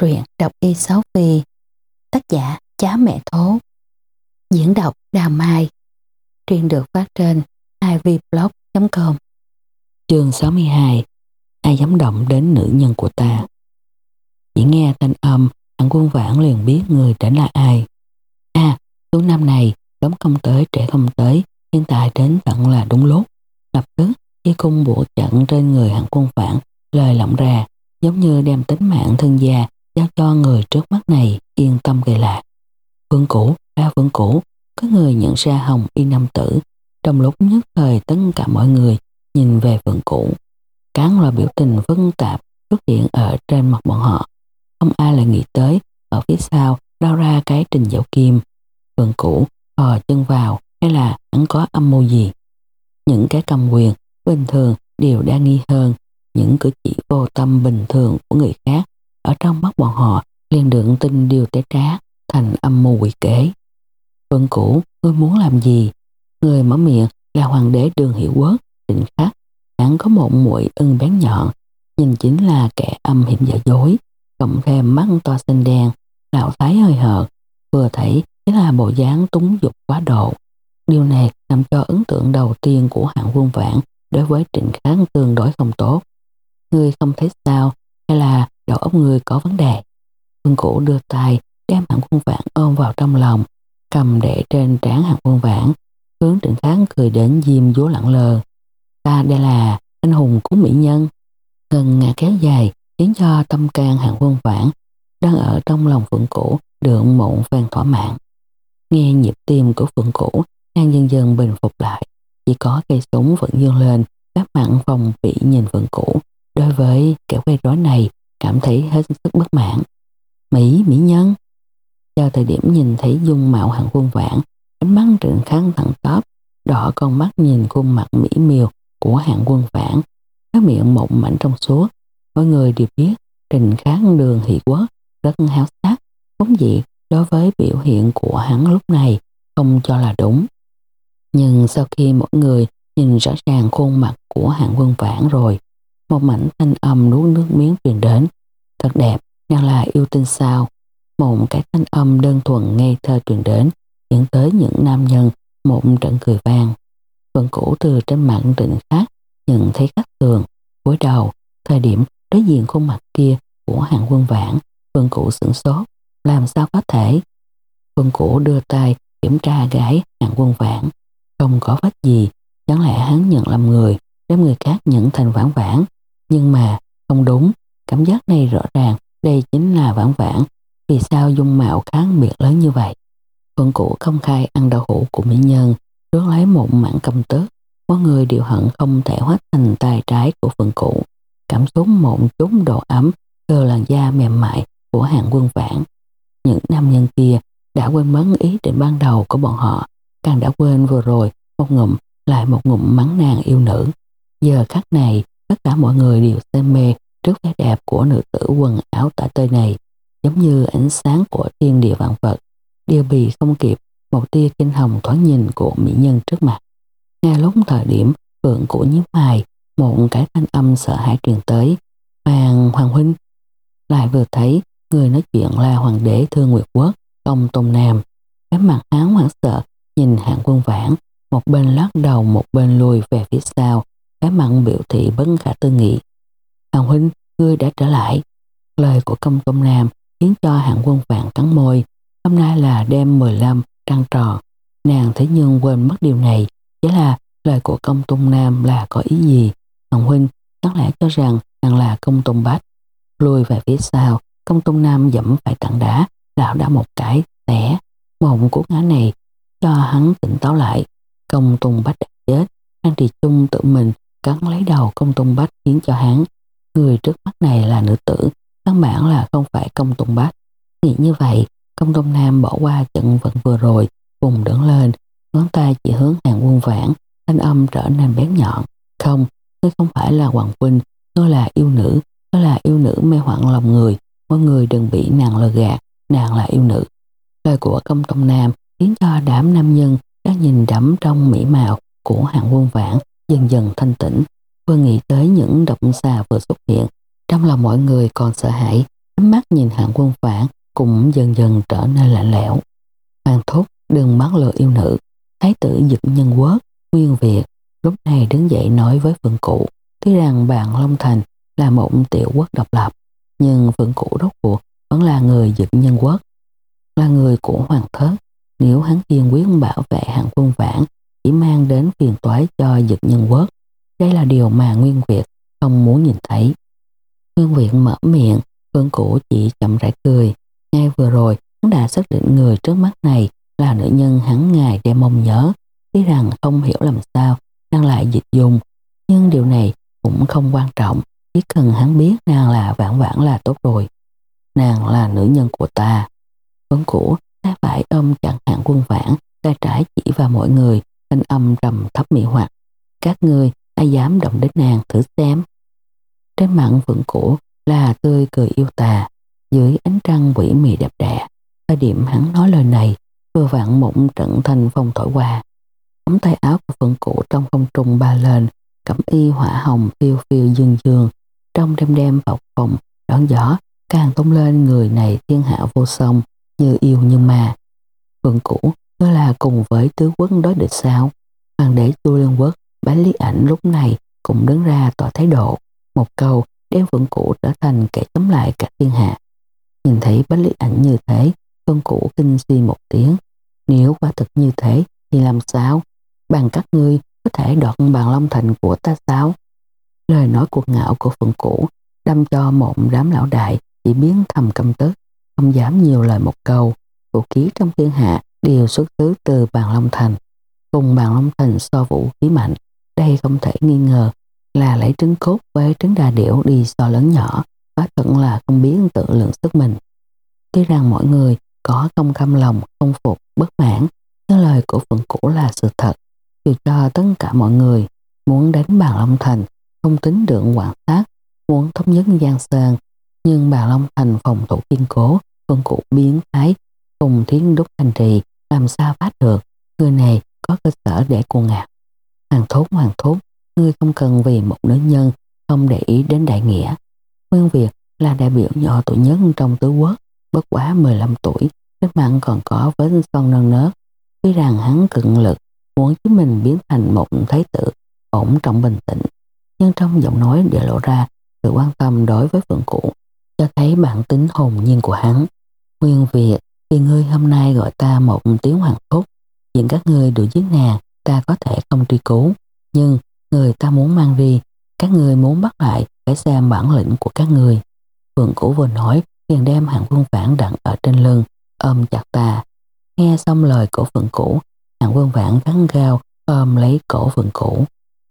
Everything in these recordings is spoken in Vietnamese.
Truyện đọc y sáu phi Tác giả Chá Mẹ Thố. Diễn đọc Đà Mai. Truyện được phát trên ivblog.com Chương 62 Ai dám động đến nữ nhân của ta? Chỉ nghe thanh âm Hạng quân vãn liền biết người đến là ai. À, số năm này Đóng không tới trẻ không tới Hiện tại đến tận là đúng lúc. Lập tức khi cung bộ trận trên người hạng quân vãn Lời lỏng ra giống như đem tính mạng thân gia giao cho người trước mắt này yên tâm gây lạc. Vương cũ, ra vương cũ, có người nhận ra hồng y nam tử. Trong lúc nhất thời tất cả mọi người nhìn về vương cũ. Cán loại biểu tình phức tạp xuất hiện ở trên mặt bọn họ. Không ai lại nghĩ tới ở phía sau đau ra cái trình dạo kim. Vương cũ hò chân vào hay là hắn có âm mưu gì. Những cái cầm quyền bình thường đều đa nghi hơn những cử chỉ vô tâm bình thường của người khác ở trong mắt bọn họ liền được tin điều tế trá thành âm mưu quỷ kế. Vân Cũ, ngươi muốn làm gì? Người mở miệng là hoàng đế đường hiệu quốc, định khắc. Hắn có một mũi ưng bén nhọn, nhìn chính là kẻ âm hiểm giả dối, cộng thêm mắt to xanh đen, lão thái hơi hợt, vừa thấy chính là bộ dáng túng dục quá độ. Điều này làm cho ấn tượng đầu tiên của hạng quân vãn đối với trịnh kháng tương đối không tốt. Ngươi không thấy sao, hay là đầu óc người có vấn đề. Phương Cũ đưa tay đem hạng quân vãn ôm vào trong lòng, cầm để trên trán hạng quân vãn, hướng trịnh kháng cười đến diêm vúa lặng lờ. Ta đây là anh hùng của mỹ nhân. Ngân ngà kéo dài khiến cho tâm can hạng quân vãn đang ở trong lòng Phượng Cũ được mộn phen thỏa mãn. Nghe nhịp tim của Phượng Cũ đang dần dần bình phục lại. Chỉ có cây súng vẫn dương lên, các mặn phòng bị nhìn Phượng Cũ. Đối với kẻ quay rối này, cảm thấy hết sức bất mãn. Mỹ, mỹ nhân. Cho thời điểm nhìn thấy dung mạo hạng quân vãn, ánh mắt trịnh kháng thẳng tắp, đỏ con mắt nhìn khuôn mặt mỹ miều của hạng quân vãn, cái miệng mộng mảnh trong suốt. Mọi người đều biết trình kháng đường hỷ quốc rất háo sắc, vốn dĩ đối với biểu hiện của hắn lúc này không cho là đúng. Nhưng sau khi mỗi người nhìn rõ ràng khuôn mặt của hạng quân vãn rồi, một mảnh thanh âm nuốt nước miếng truyền đến. Thật đẹp, nàng là yêu tinh sao. Một cái thanh âm đơn thuần ngây thơ truyền đến, dẫn tới những nam nhân một trận cười vang. Vân cũ từ trên mạng trịnh khác nhận thấy khác thường, cúi đầu, thời điểm đối diện khuôn mặt kia của hạng quân vãn, vân cũ sửng sốt, làm sao có thể? Vân cũ đưa tay kiểm tra gái hạng quân vãn, không có vết gì, chẳng lẽ hắn nhận làm người, đem người khác nhận thành vãn vãn, nhưng mà không đúng, cảm giác này rõ ràng đây chính là vãn vãn, vì sao dung mạo khác biệt lớn như vậy. Phương Cụ không khai ăn đậu hũ của mỹ nhân, rước lấy một mảng cầm tớt, có người điều hận không thể hóa thành tay trái của Phương Cụ, cảm xúc mộng chút độ ấm cơ làn da mềm mại của hạng quân vãn. Những nam nhân kia đã quên mất ý định ban đầu của bọn họ, càng đã quên vừa rồi một ngụm lại một ngụm mắng nàng yêu nữ. Giờ khắc này, tất cả mọi người đều say mê trước vẻ đẹp của nữ tử quần áo tả tơi này, giống như ánh sáng của thiên địa vạn vật, đều bị không kịp một tia kinh hồng thoáng nhìn của mỹ nhân trước mặt. Ngay lúc thời điểm phượng của nhiếp hài, một cái thanh âm sợ hãi truyền tới. Hoàng Hoàng Huynh lại vừa thấy người nói chuyện là Hoàng đế Thương Nguyệt Quốc, công Tôn Nam. Cái mặt áo hoảng sợ, nhìn hạng quân vãn, một bên lắc đầu một bên lùi về phía sau, cái mặt biểu thị bất khả tư nghị. Hàng Huynh, ngươi đã trở lại. Lời của công công Nam khiến cho hạng quân vãn cắn môi. Hôm nay là đêm 15 trăng tròn. Nàng thế nhưng quên mất điều này. Chỉ là lời của công tung Nam là có ý gì. Hạng Huynh chắc lẽ cho rằng nàng là công tung Bách. Lùi về phía sau, công tung Nam dẫm phải tảng đá, lão đã một cái, tẻ mộng của ngã này cho hắn tỉnh táo lại. Công tung Bách đã chết. An Trì Trung tự mình cắn lấy đầu công tung Bách khiến cho hắn. Người trước mắt này là nữ tử, căn bản là không phải công tung Bách. Nghĩ như vậy, công Tôn Nam bỏ qua trận vận vừa rồi, vùng đứng lên, ngón tay chỉ hướng hàng quân vãn, thanh âm trở nên bén nhọn. Không, ngươi không phải là Hoàng Vinh, tôi là yêu nữ, tôi là yêu nữ mê hoạn lòng người, mọi người đừng bị nàng lừa gạt, nàng là yêu nữ. Lời của công tông nam khiến cho đám nam nhân đang nhìn đắm trong mỹ mạo của hạng quân vãn dần dần thanh tĩnh. Vừa nghĩ tới những động xà vừa xuất hiện, trong lòng mọi người còn sợ hãi, ánh mắt nhìn hạng quân phản cũng dần dần trở nên lạnh lẽo. Hoàng thúc đừng mắc lừa yêu nữ, thái tử dực nhân quốc, nguyên việt, lúc này đứng dậy nói với phượng cụ, tuy rằng bạn Long Thành là một tiểu quốc độc lập, nhưng phượng cụ rốt cuộc vẫn là người dực nhân quốc, là người của hoàng thất. Nếu hắn kiên quyết bảo vệ hạng quân vãn chỉ mang đến phiền toái cho dực nhân quốc, đây là điều mà Nguyên Việt không muốn nhìn thấy. Nguyên Việt mở miệng, Phương Cũ chỉ chậm rãi cười. Ngay vừa rồi, hắn đã xác định người trước mắt này là nữ nhân hắn ngài đem mong nhớ. Tuy rằng không hiểu làm sao đang lại dịch dùng, nhưng điều này cũng không quan trọng. Chỉ cần hắn biết nàng là vãn vãn là tốt rồi. Nàng là nữ nhân của ta. Phương Cũ ta phải ôm chặn hạng quân vãn, tay trái chỉ vào mọi người, thanh âm trầm thấp mị hoặc. Các người ai dám động đến nàng thử xem. Trên mặt vượng cổ là tươi cười yêu tà, dưới ánh trăng quỷ mị đẹp đẽ. Thời điểm hắn nói lời này, vừa vặn một trận thanh phong thổi qua. Ống tay áo của phượng cổ trong không trung ba lên, cẩm y hỏa hồng phiêu phiêu dương dương, trong đêm đêm vào phòng, đón gió, càng tung lên người này thiên hạ vô song, như yêu như ma. Phượng cũ nó là cùng với tứ quốc đối địch sao? Hoàng đế Chu Lương Quốc Bán lý ảnh lúc này cũng đứng ra tỏ thái độ. Một câu đem phượng cụ trở thành kẻ chống lại cả thiên hạ. Nhìn thấy bán lý ảnh như thế, phượng cụ kinh suy một tiếng. Nếu quả thực như thế thì làm sao? Bằng các ngươi có thể đoạt bàn long thành của ta sao? Lời nói cuộc ngạo của phượng cũ đâm cho một đám lão đại chỉ biến thầm căm tức, không dám nhiều lời một câu. Vũ khí trong thiên hạ đều xuất xứ từ bàn long thành. Cùng bàn long thành so vũ khí mạnh đây không thể nghi ngờ là lấy trứng cốt với trứng đà điểu đi so lớn nhỏ, quá thật là không biết tự lượng sức mình. Tuy rằng mọi người có không căm lòng, không phục, bất mãn, nhưng lời của Phượng Cũ là sự thật. Dù cho tất cả mọi người muốn đánh bàn Long Thành, không tính được quảng sát, muốn thống nhất Giang Sơn, nhưng bàn Long Thành phòng thủ kiên cố, Phượng Cũ biến thái, cùng thiên đúc thành trì, làm sao bắt được, người này có cơ sở để cuồng ngạo. Hoàng thốt hoàng thốt, ngươi không cần vì một nữ nhân không để ý đến đại nghĩa. Nguyên Việt là đại biểu nhỏ tuổi nhất trong tứ quốc, bất quá 15 tuổi, nước mạng còn có vết son non nớt. Tuy rằng hắn cận lực muốn chính mình biến thành một thái tử ổn trọng bình tĩnh, nhưng trong giọng nói để lộ ra sự quan tâm đối với phượng cũ cho thấy bản tính hồn nhiên của hắn. Nguyên Việt, thì ngươi hôm nay gọi ta một tiếng hoàng thúc, những các ngươi đuổi giết nàng ta có thể không truy cứu, nhưng người ta muốn mang đi, các người muốn bắt lại phải xem bản lĩnh của các người. Phượng Cũ vừa nói, liền đem hạng quân vãn đặt ở trên lưng, ôm chặt ta. Nghe xong lời của Phượng Cũ, hạng quân vãn gắn gao ôm lấy cổ Phượng Cũ.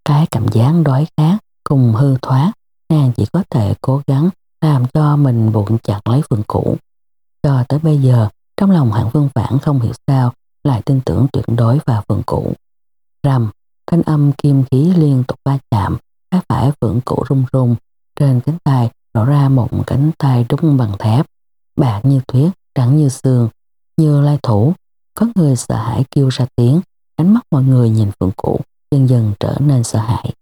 Cái cảm giác đói khát cùng hư thoát, nàng chỉ có thể cố gắng làm cho mình buộc chặt lấy Phượng Cũ. Cho tới bây giờ, trong lòng hạng vương vãn không hiểu sao lại tin tưởng tuyệt đối vào Phượng Cũ. Rầm, thanh âm kim khí liên tục va chạm, các phải vững cổ rung rung, trên cánh tay nổ ra một cánh tay đúc bằng thép, bạc như tuyết, trắng như xương, như lai thủ. Có người sợ hãi kêu ra tiếng, ánh mắt mọi người nhìn phượng cũ dần dần trở nên sợ hãi.